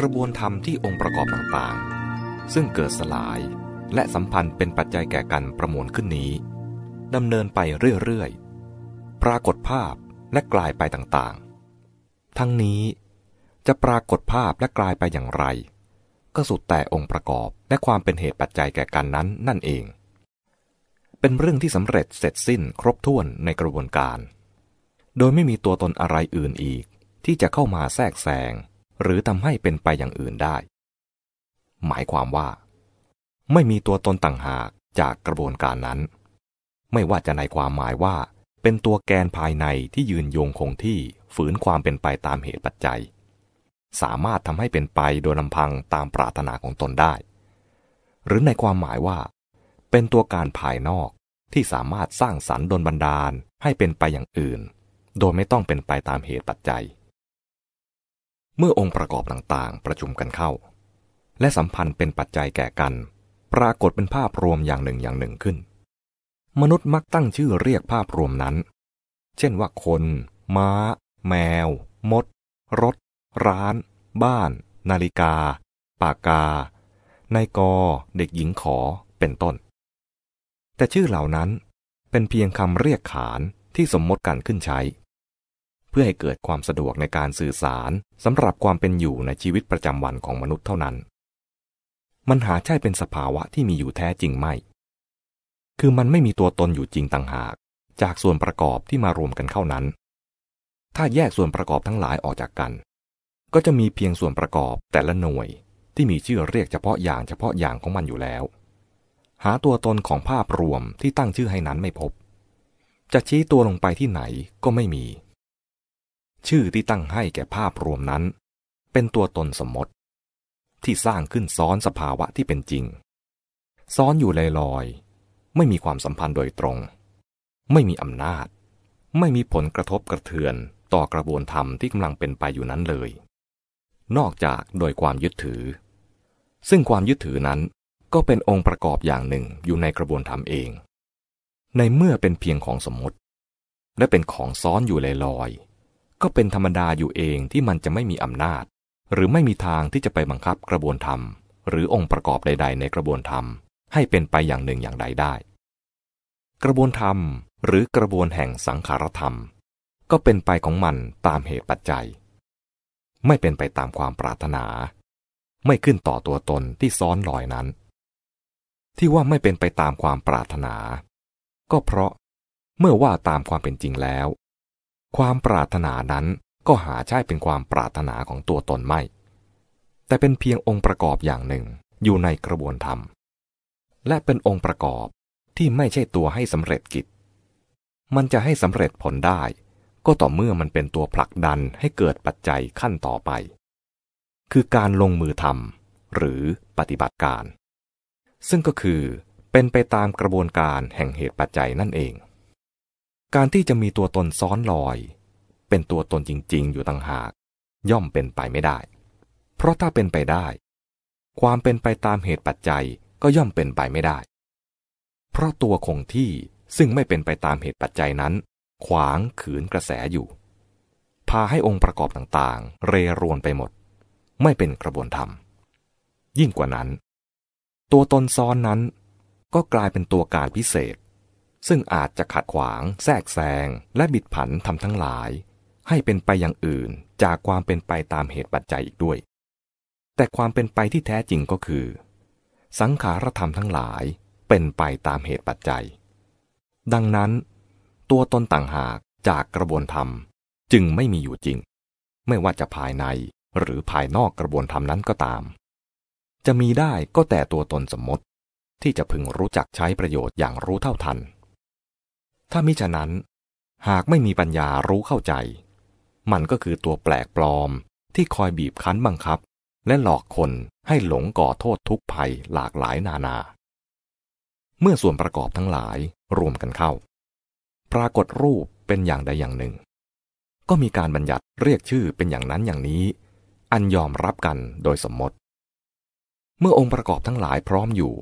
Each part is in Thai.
กระบวนธรรมที่องค์ประกอบต่างๆ ซึ่งเกิดสลายและสัมพันธ์เป็นปัจจัยแก่กันประมวลขึ้นนี้ดำเนินไปเรื่อยๆ ปรากฏภาพและกลายไปต่างๆ ทั้งนี้จะปรากฏภาพและกลายไปอย่างไร ก็สุดแต่องค์ประกอบและความเป็นเหตุปัจจัยแก่กันนั้นนั่นเอง เป็นเรื่องที่สำเร็จเสร็จสิ้นครบถ้วนในกระบวนการ โดยไม่มีตัวตนอะไรอื่นอีก ที่จะเข้ามาแทรกแซง หรือทำให้เป็นไปอย่างอื่นได้ หมายความว่า ไม่มีตัวตนต่างหากจากกระบวนการนั้น ไม่ว่าจะในความหมายว่า เป็นตัวแกนภายในที่ยืนยงคงที่ฝืนความเป็นไปตามเหตุปัจจัย สามารถทำให้เป็นไปโดยลำพังตามปรารถนาของตนได้ หรือในความหมายว่า เป็นตัวการภายนอกที่สามารถสร้างสรรค์ดลบันดาลให้เป็นไปอย่างอื่น โดยไม่ต้องเป็นไปตามเหตุปัจจัย เมื่อองค์ประกอบต่างๆ ประชุมกันเข้า และสัมพันธ์เป็นปัจจัยแก่กัน ปรากฏเป็นภาพรวมอย่างหนึ่งอย่างหนึ่งขึ้น มนุษย์มักตั้งชื่อเรียกภาพรวมนั้น เช่นว่าคน ม้า แมว มด รถ ร้าน บ้าน นาฬิกา ปากกา นายกเด็กหญิงขอ เป็นต้น แต่ชื่อเหล่านั้นเป็นเพียงคำเรียกขานที่สมมติกันขึ้นใช้ เพื่อให้เกิดความสะดวกในการสื่อสารสำหรับความเป็นอยู่ในชีวิตประจำวันของมนุษย์เท่านั้น มันหาใช่เป็นสภาวะที่มีอยู่แท้จริงไม่ คือมันไม่มีตัวตนอยู่จริงต่างหาก จากส่วนประกอบที่มารวมกันเข้านั้น ถ้าแยกส่วนประกอบทั้งหลายออกจากกัน ก็จะมีเพียงส่วนประกอบแต่ละหน่วยที่มีชื่อเรียกเฉพาะอย่างเฉพาะอย่างของมันอยู่แล้ว หาตัวตนของภาพรวมที่ตั้งชื่อให้นั้นไม่พบ จะชี้ตัวลงไปที่ไหนก็ไม่มี ชื่อที่ตั้งให้แก่ภาพรวมนั้น เป็นตัวตนสมมติ ที่สร้างขึ้นซ้อนสภาวะที่เป็นจริง ซ้อนอยู่ลอยๆ ไม่มีความสัมพันธ์โดยตรง ไม่มีอำนาจ ไม่มีผลกระทบกระเทือนต่อกระบวนธรรมที่กำลังเป็นไปอยู่นั้นเลย นอกจากโดยความยึดถือ ซึ่งความยึดถือนั้นก็เป็นองค์ประกอบอย่างหนึ่งอยู่ในกระบวนธรรมเอง ในเมื่อเป็นเพียงของสมมติ และเป็นของซ้อนอยู่ลอยๆ ก็เป็นธรรมดาอยู่เองที่มันจะไม่มีอำนาจ หรือไม่มีทางที่จะไปบังคับกระบวนธรรม หรือองค์ประกอบใด ๆ ในกระบวนธรรม ให้เป็นไปอย่างหนึ่งอย่างใดได้ กระบวนธรรมหรือกระบวนแห่งสังขารธรรม ก็เป็นไปของมันตามเหตุปัจจัย ไม่เป็นไปตามความปรารถนา ไม่ขึ้นต่อตัวตนที่ซ้อนลอยนั้น ที่ว่าไม่เป็นไปตามความปรารถนา ก็เพราะเมื่อว่าตามความเป็นจริงแล้ว ความปรารถนานั้นก็หาใช่เป็นความปรารถนาของตัวตนไม่ แต่เป็นเพียงองค์ประกอบอย่างหนึ่งอยู่ในกระบวนธรรม และเป็นองค์ประกอบที่ไม่ใช่ตัวให้สำเร็จกิจ มันจะให้สำเร็จผลได้ ก็ต่อเมื่อมันเป็นตัวผลักดันให้เกิดปัจจัยขั้นต่อไป คือการลงมือทำหรือปฏิบัติการ ซึ่งก็คือเป็นไปตามกระบวนการแห่งเหตุปัจจัยนั่นเอง การที่จะมีตัวตนซ้อนลอย เป็นตัวตนจริง ๆ อยู่ต่างหาก ย่อมเป็นไปไม่ได้ เพราะถ้าเป็นไปได้ ความเป็นไปตามเหตุปัจจัยก็ย่อมเป็นไปไม่ได้ เพราะตัวคงที่ซึ่งไม่เป็นไปตามเหตุปัจจัยนั้น ขวางขืนกระแสอยู่ พาให้องค์ประกอบต่างๆ เรรวนไปหมด ไม่เป็นกระบวนธรรม ยิ่งกว่านั้น ตัวตนซ้อนนั้นก็กลายเป็นตัวการพิเศษ ซึ่งอาจจะขัดขวาง แทรกแซง และบิดผันทำทั้งหลาย ให้เป็นไปอย่างอื่นจากความเป็นไปตามเหตุปัจจัยอีกด้วย แต่ความเป็นไปที่แท้จริงก็คือ สังขารธรรมทั้งหลายเป็นไปตามเหตุปัจจัย ดังนั้น ตัวตนต่างหากจากกระบวนธรรมจึงไม่มีอยู่จริง ไม่ว่าจะภายในหรือภายนอกกระบวนธรรมนั้นก็ตาม จะมีได้ก็แต่ตัวตนสมมติ ที่จะพึงรู้จักใช้ประโยชน์อย่างรู้เท่าทัน ถ้ามิฉะนั้น หากไม่มีปัญญารู้เข้าใจ มันก็คือตัวแปลกปลอมที่คอยบีบคั้นบังคับ และหลอกคนให้หลงก่อโทษทุกภัยหลากหลายนานา เมื่อส่วนประกอบทั้งหลายรวมกันเข้า ปรากฏรูปเป็นอย่างใดอย่างหนึ่ง ก็มีการบัญญัติเรียกชื่อเป็นอย่างนั้นอย่างนี้ อันยอมรับกันโดยสมมติ เมื่อองค์ประกอบทั้งหลายพร้อมอยู่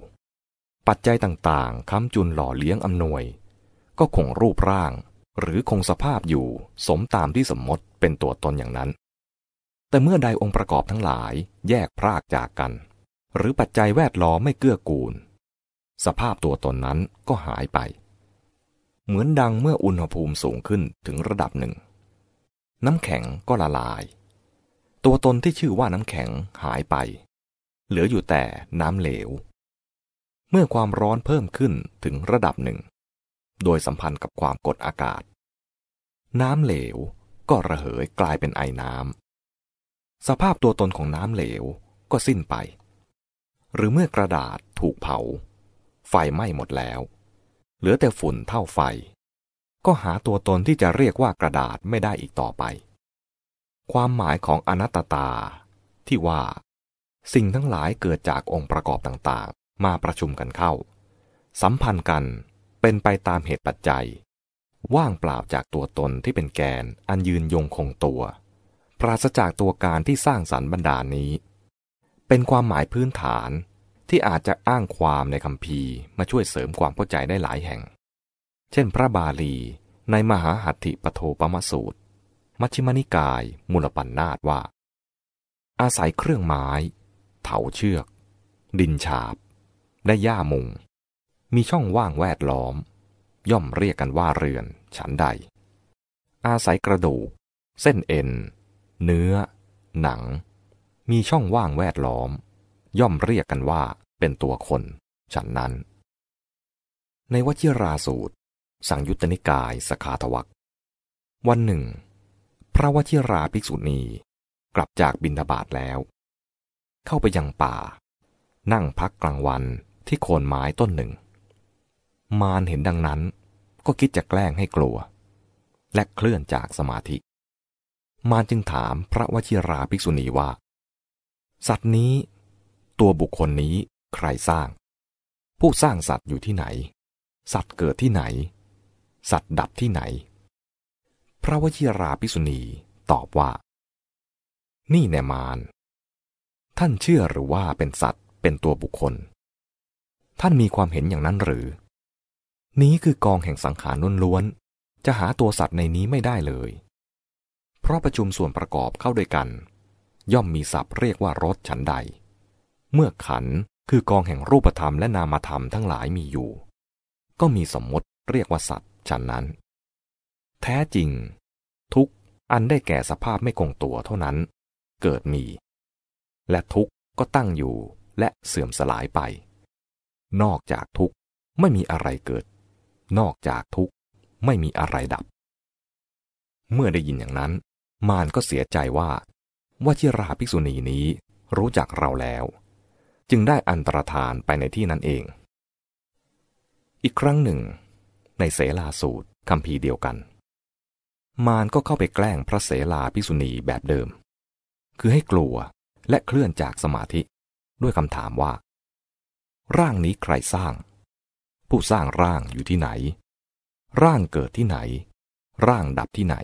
ปัจจัยต่างๆค้ำจุนหล่อเลี้ยงอำนวย ก็คงรูปร่าง หรือคงสภาพอยู่สมตามที่สมมติเป็นตัวตนอย่างนั้น แต่เมื่อใดองค์ประกอบทั้งหลายแยกพรากจากกัน หรือปัจจัยแวดล้อมไม่เกื้อกูล สภาพตัวตนนั้นก็หายไป เหมือนดังเมื่ออุณหภูมิสูงขึ้นถึงระดับหนึ่ง น้ำแข็งก็ละลาย ตัวตนที่ชื่อว่าน้ำแข็งหายไป เหลืออยู่แต่น้ำเหลวเมื่อความร้อนเพิ่มขึ้นถึงระดับหนึ่ง โดยสัมพันธ์กับความกดอากาศ น้ำเหลวก็ระเหยกลายเป็นไอน้ำ สภาพตัวตนของน้ำเหลวก็สิ้นไป หรือเมื่อกระดาษถูกเผา ไฟไหม้หมดแล้ว เหลือแต่ฝุ่นเท่าไฟ ก็หาตัวตนที่จะเรียกว่ากระดาษไม่ได้อีกต่อไป ความหมายของอนัตตา ที่ว่า สิ่งทั้งหลายเกิดจากองค์ประกอบต่างๆ มาประชุมกันเข้า สัมพันธ์กัน เป็นไปตามเหตุปัจจัย ว่างเปล่าจากตัวตนที่เป็นแกนอันยืนยงคงตัว ปราศจากตัวการที่สร้างสรรค์บรรดานี้ เป็นความหมายพื้นฐานที่อาจจะอ้างความในคำพีมาช่วยเสริมความเข้าใจได้หลายแห่ง เช่น พระบาลีในมหาหัตถิปโทปมสูตร มัชฌิมนิกาย มูลปัญนาตว่า อาศัยเครื่องไม้ เถาเชือก ดินฉาบ และหญ้ามุง มีช่องว่างแวดล้อม ย่อมเรียกกันว่าเรือน ฉันใด อาศัยกระดูก เส้นเอ็น เนื้อ หนัง มีช่องว่างแวดล้อม ย่อมเรียกกันว่าเป็นตัวคน ฉันนั้น ในวชิราสูตร สังยุตตนิกายสขาทวักวันหนึ่ง พระวชิราภิกษุณีกลับจากบินทบาทแล้ว เข้าไปยังป่า นั่งพักกลางวันที่โคนไม้ต้นหนึ่ง มารเห็นดังนั้น ก็คิดจะแกล้งให้กลัว และเคลื่อนจากสมาธิ มารจึงถามพระวชิราภิกษุณีว่า สัตว์นี้ ตัวบุคคลนี้ใครสร้าง ผู้สร้างสัตว์อยู่ที่ไหน สัตว์เกิดที่ไหน สัตว์ดับที่ไหน พระวชิราภิกษุณีตอบว่า นี่แนมารท่านเชื่อหรือว่าเป็นสัตว์เป็นตัวบุคคล ท่านมีความเห็นอย่างนั้นหรือ นี้คือกองแห่งสังขารล้วนๆจะหาตัวสัตว์ในนี้ไม่ได้เลย เพราะประชุมส่วนประกอบเข้าด้วยกัน ย่อมมีศัพท์เรียกว่ารสฉันใด เมื่อขันคือกองแห่งรูปธรรมและนามธรรมทั้งหลายมีอยู่ ก็มีสมมติเรียกว่าสัตว์ฉันนั้น แท้จริง ทุกอันได้แก่สภาพไม่คงตัวเท่านั้น เกิดมี และทุกก็ตั้งอยู่และเสื่อมสลายไป นอกจากทุกไม่มีอะไรเกิด นอกจากทุกไม่มีอะไรดับ เมื่อได้ยินอย่างนั้น มารก็เสียใจว่าว่าชิราภิกษุณีนี้รู้จักเราแล้ว จึงได้อันตรธานไปในที่นั้นเอง อีกครั้งหนึ่ง ในเสลาสูตรคำพีเดียวกัน มารก็เข้าไปแกล้งพระเสลาภิกษุณีแบบเดิม คือให้กลัวและเคลื่อนจากสมาธิด้วยคำถามว่า ร่างนี้ใครสร้าง ผู้สร้างร่างอยู่ที่ไหน ร่างเกิดที่ไหน ร่างดับที่ไหน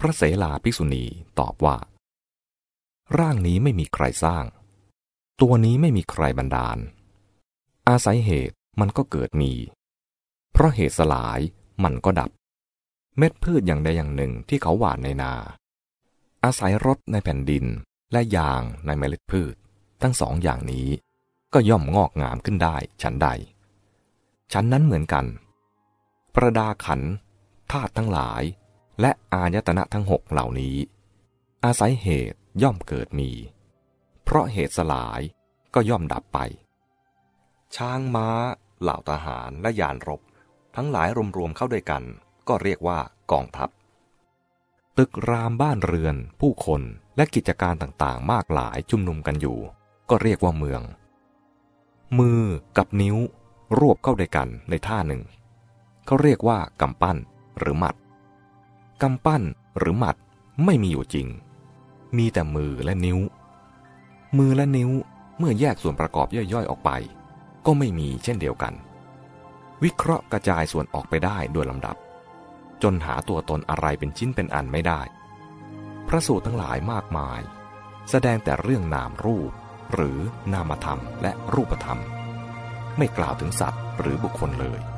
พระเสลาภิกษุณีตอบว่า ร่างนี้ไม่มีใครสร้าง ตัวนี้ไม่มีใครบันดาล อาศัยเหตุมันก็เกิดมี เพราะเหตุสลายมันก็ดับ เม็ดพืชอย่างใดอย่างหนึ่งที่เขาหว่านในนา อาศัยรสในแผ่นดินและยางในเมล็ดพืช ทั้งสองอย่างนี้ก็ย่อมงอกงามขึ้นได้ฉันใด ฉันนั้นเหมือนกัน ประดาขันธาตุทั้งหลาย และอายตนะทั้งหกเหล่านี้ อาศัยเหตุย่อมเกิดมี เพราะเหตุสลายก็ย่อมดับไป ช้างม้า เหล่าทหารและยานรบ ทั้งหลายรวมๆเข้าด้วยกัน ก็เรียกว่ากองทัพ ตึกรามบ้านเรือน ผู้คนและกิจการต่างๆ มากหลายชุมนุมกันอยู่ ก็เรียกว่าเมือง มือกับนิ้ว รวบเข้าด้วยกันในท่าหนึ่ง เขาเรียกว่ากำปั้นหรือหมัดกำปั้นหรือหมัดไม่มีอยู่จริง มีแต่มือและนิ้ว มือและนิ้วเมื่อแยกส่วนประกอบย่อยๆออกไป ก็ไม่มีเช่นเดียวกัน วิเคราะห์กระจายส่วนออกไปได้โดยลำดับ จนหาตัวตนอะไรเป็นชิ้นเป็นอันไม่ได้ พระสูตรทั้งหลายมากมาย แสดงแต่เรื่องนามรูป หรือนามธรรมและรูปธรรม ไม่กล่าวถึงสัตว์หรือบุคคลเลย